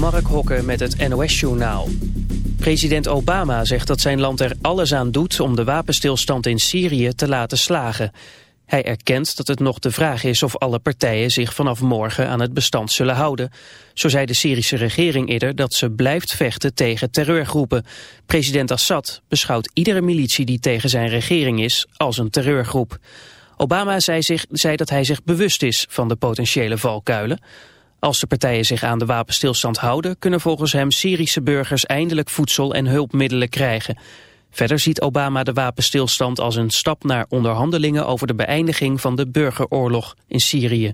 Mark Hokke met het NOS-journaal. President Obama zegt dat zijn land er alles aan doet om de wapenstilstand in Syrië te laten slagen. Hij erkent dat het nog de vraag is of alle partijen zich vanaf morgen aan het bestand zullen houden. Zo zei de Syrische regering eerder dat ze blijft vechten tegen terreurgroepen. President Assad beschouwt iedere militie die tegen zijn regering is als een terreurgroep. Obama zei, zich, zei dat hij zich bewust is van de potentiële valkuilen. Als de partijen zich aan de wapenstilstand houden... kunnen volgens hem Syrische burgers eindelijk voedsel en hulpmiddelen krijgen. Verder ziet Obama de wapenstilstand als een stap naar onderhandelingen... over de beëindiging van de burgeroorlog in Syrië.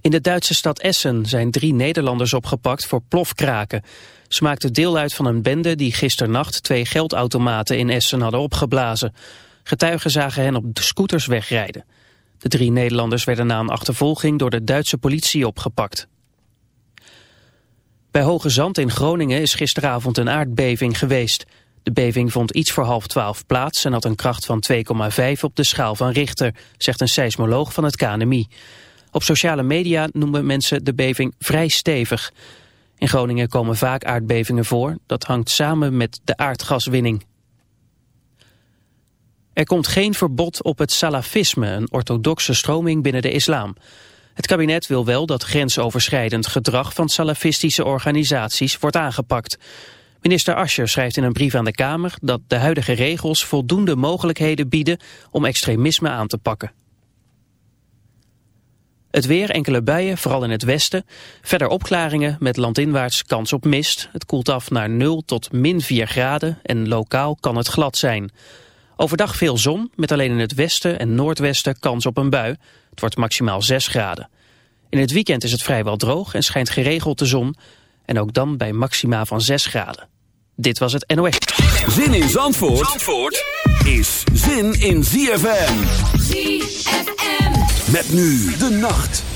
In de Duitse stad Essen zijn drie Nederlanders opgepakt voor plofkraken. Ze maakten deel uit van een bende die gisternacht twee geldautomaten in Essen hadden opgeblazen. Getuigen zagen hen op de scooters wegrijden. De drie Nederlanders werden na een achtervolging door de Duitse politie opgepakt. Bij Hoge Zand in Groningen is gisteravond een aardbeving geweest. De beving vond iets voor half twaalf plaats en had een kracht van 2,5 op de schaal van Richter, zegt een seismoloog van het KNMI. Op sociale media noemen mensen de beving vrij stevig. In Groningen komen vaak aardbevingen voor. Dat hangt samen met de aardgaswinning. Er komt geen verbod op het salafisme, een orthodoxe stroming binnen de islam. Het kabinet wil wel dat grensoverschrijdend gedrag van salafistische organisaties wordt aangepakt. Minister Ascher schrijft in een brief aan de Kamer dat de huidige regels voldoende mogelijkheden bieden om extremisme aan te pakken. Het weer, enkele buien, vooral in het westen. Verder opklaringen met landinwaarts kans op mist. Het koelt af naar 0 tot min 4 graden en lokaal kan het glad zijn. Overdag veel zon, met alleen in het westen en noordwesten kans op een bui. Het wordt maximaal 6 graden. In het weekend is het vrijwel droog en schijnt geregeld de zon. En ook dan bij maxima van 6 graden. Dit was het NOS. Zin in Zandvoort, Zandvoort is zin in ZFM. ZFM. Met nu de nacht.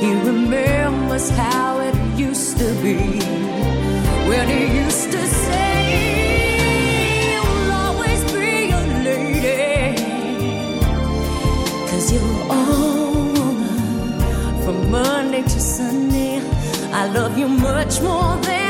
he remembers how it used to be when he used to say, You'll always be you're woman from Monday to Sunday. I love you much more than.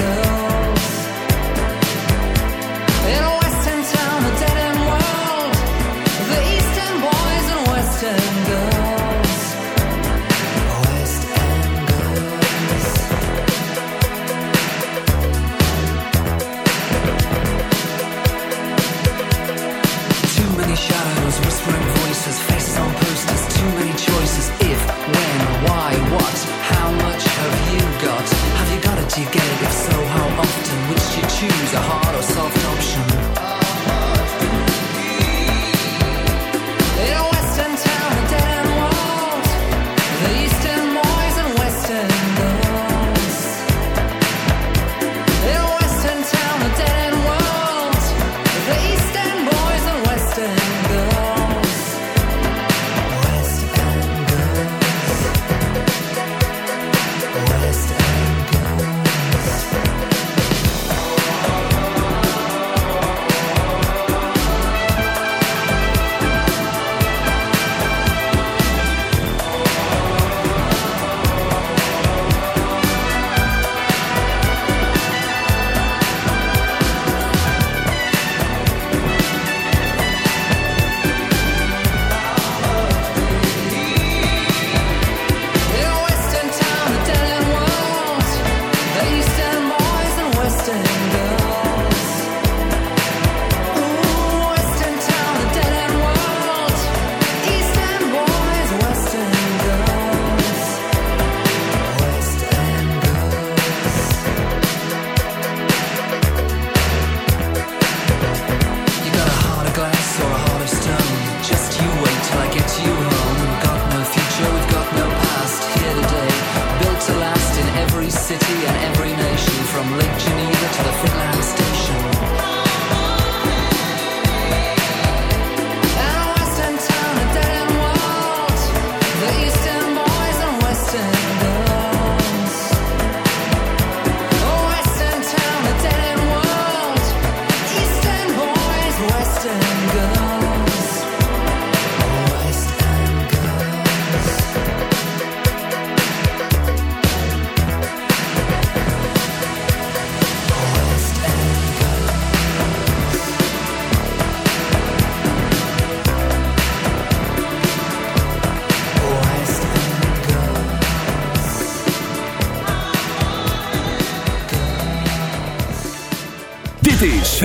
choose a hard or soft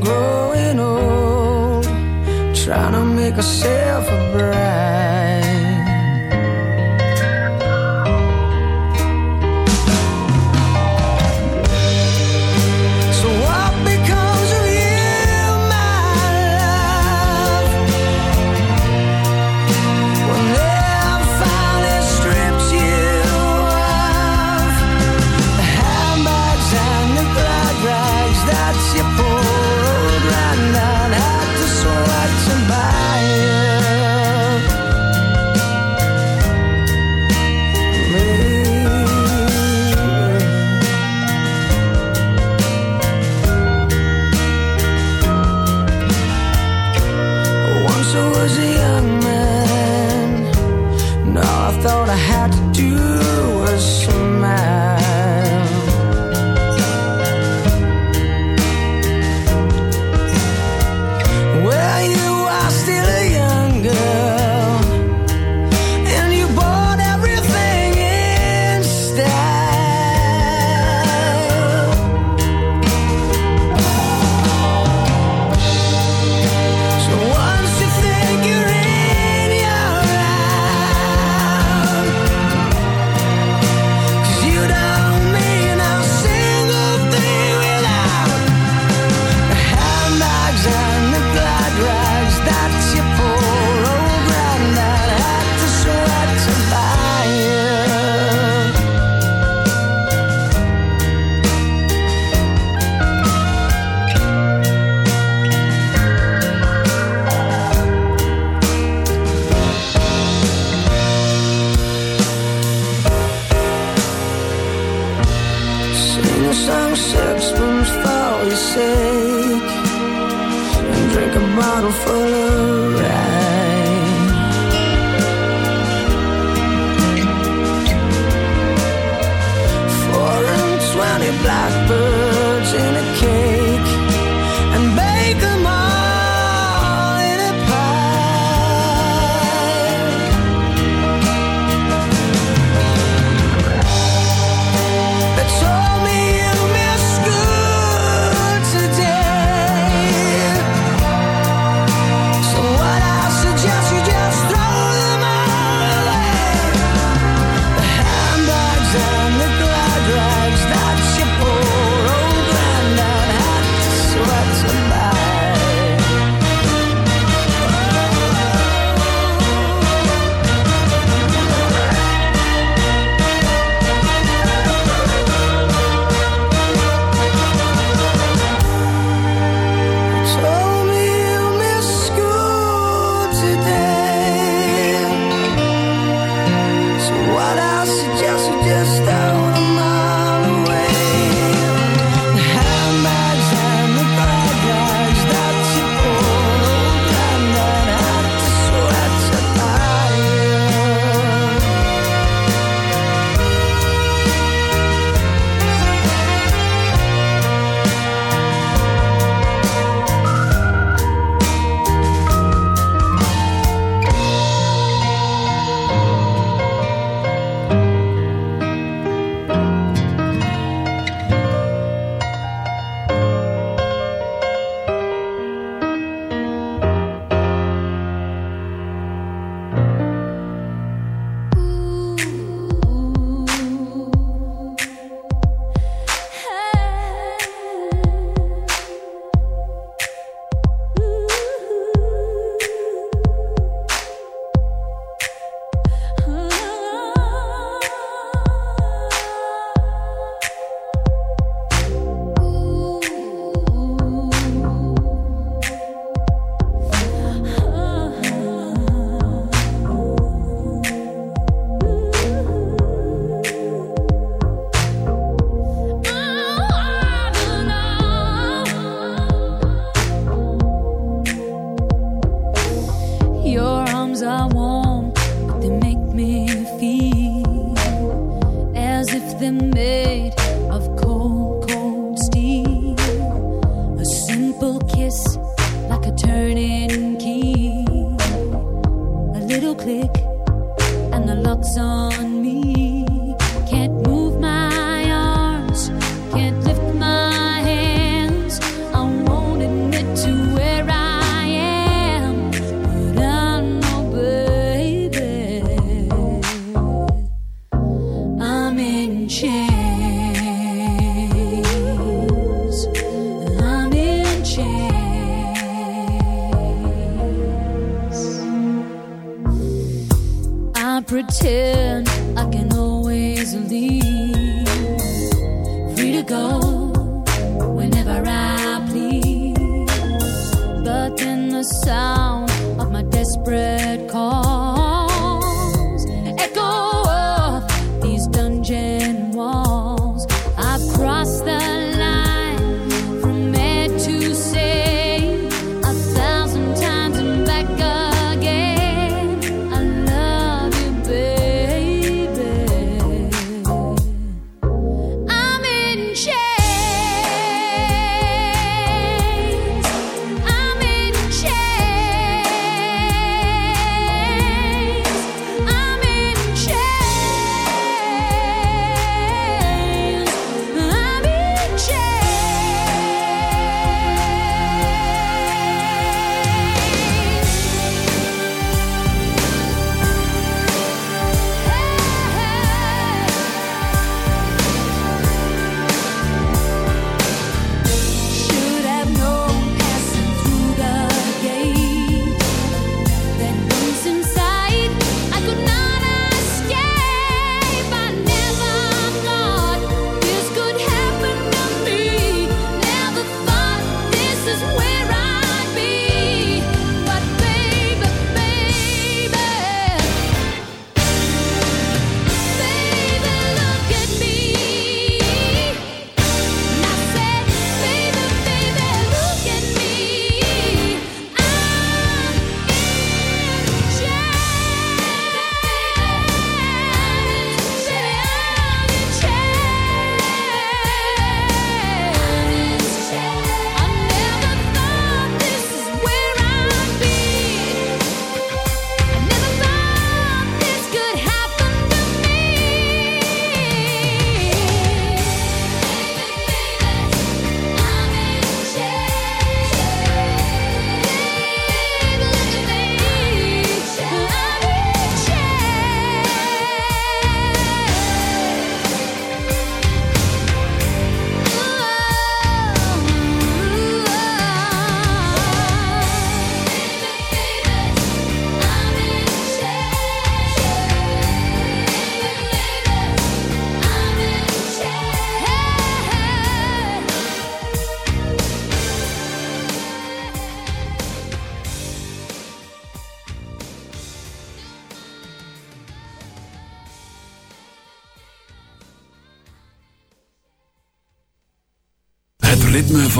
Growing old, trying to make herself a bride? Take and drink a bottle full of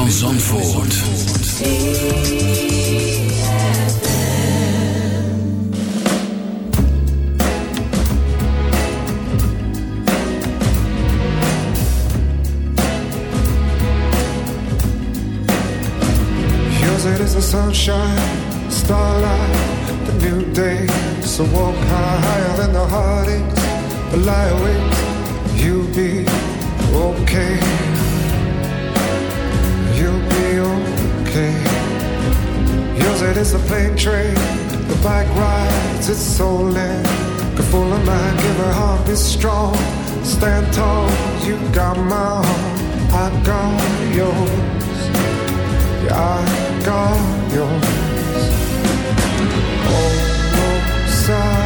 van Zandvoort. It is the sunshine, starlight, the new day. So walk higher than the heartaches, the lie awake. You'll be okay. Night a plane train, the bike rides its soul in. the fool a man, give her heart is strong. Stand tall, you got my heart, I got yours. Yeah, I got yours. Oh, no, side.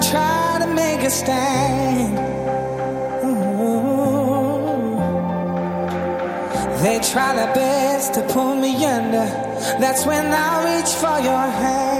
try to make a stand. They try their best to pull me under. That's when I reach for your hand.